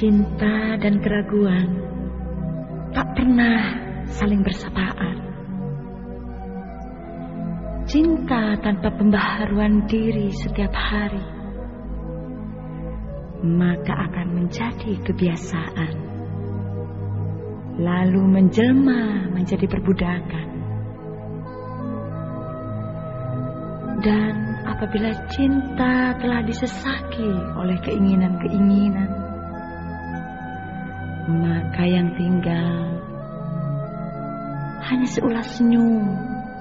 cinta dan keraguan tak pernah saling bersapaan. Cinta tanpa pembaharuan diri setiap hari, maka akan menjadi kebiasaan, lalu menjelma menjadi perbudakan. Dan apabila cinta telah disesaki oleh keinginan-keinginan, maka yang tinggal hanya seulas senyum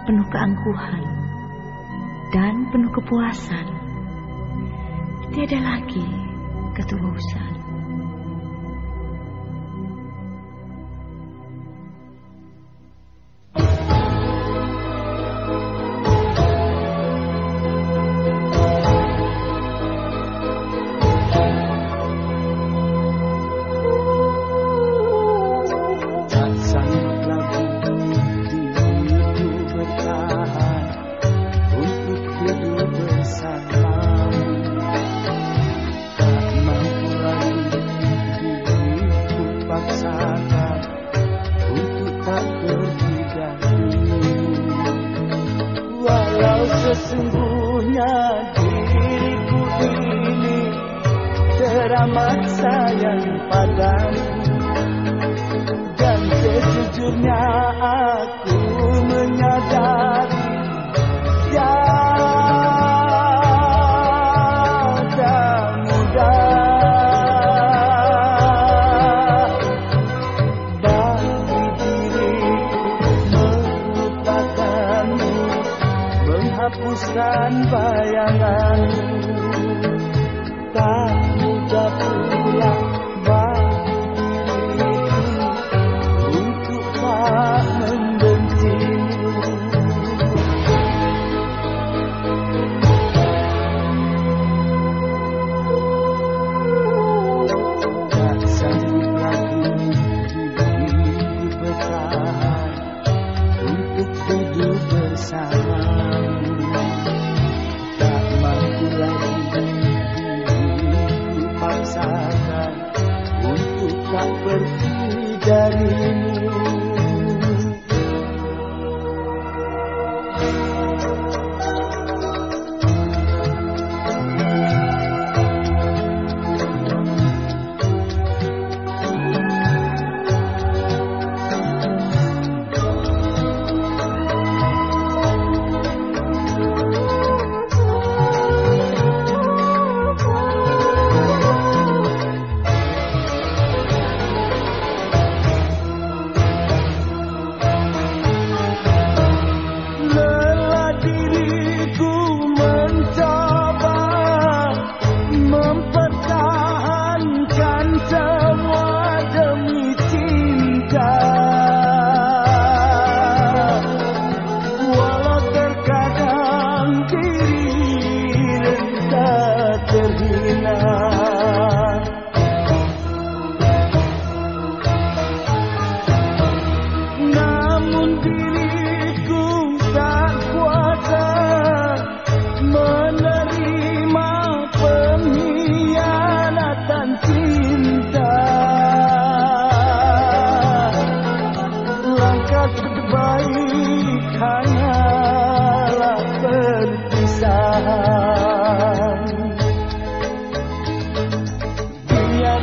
penuh keangkuhan dan penuh kepuasan. Tiada lagi ketulusan. Teramat sayang padamu Dan sejujurnya aku menyadari menghapuskan bayanganmu tak mudah tak pergi darimu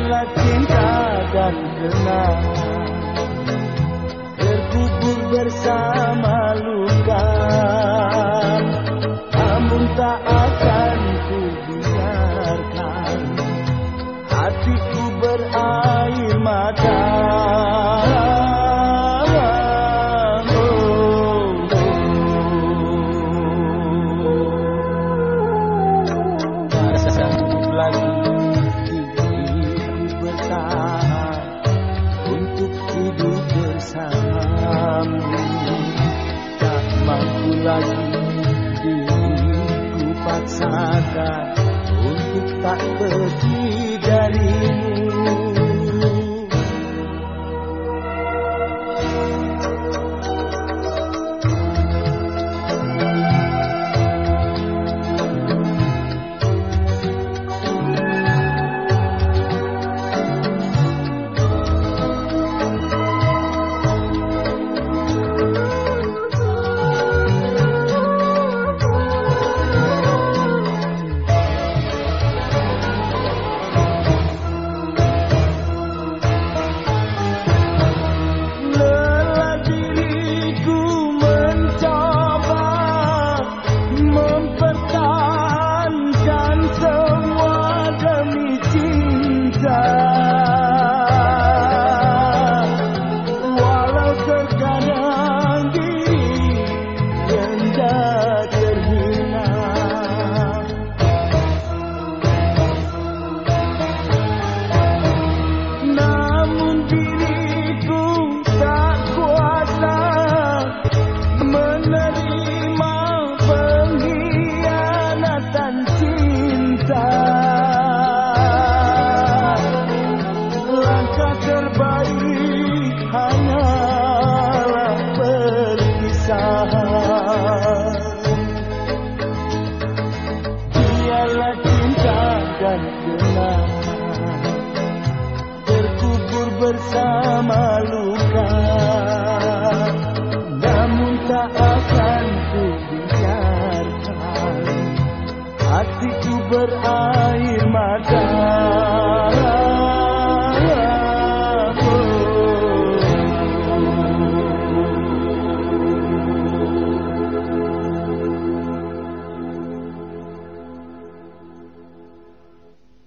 Biarlah cinta dan kenangan terkubur bersama luka Mampu lagi diriku paksakan Untuk tak pergi darimu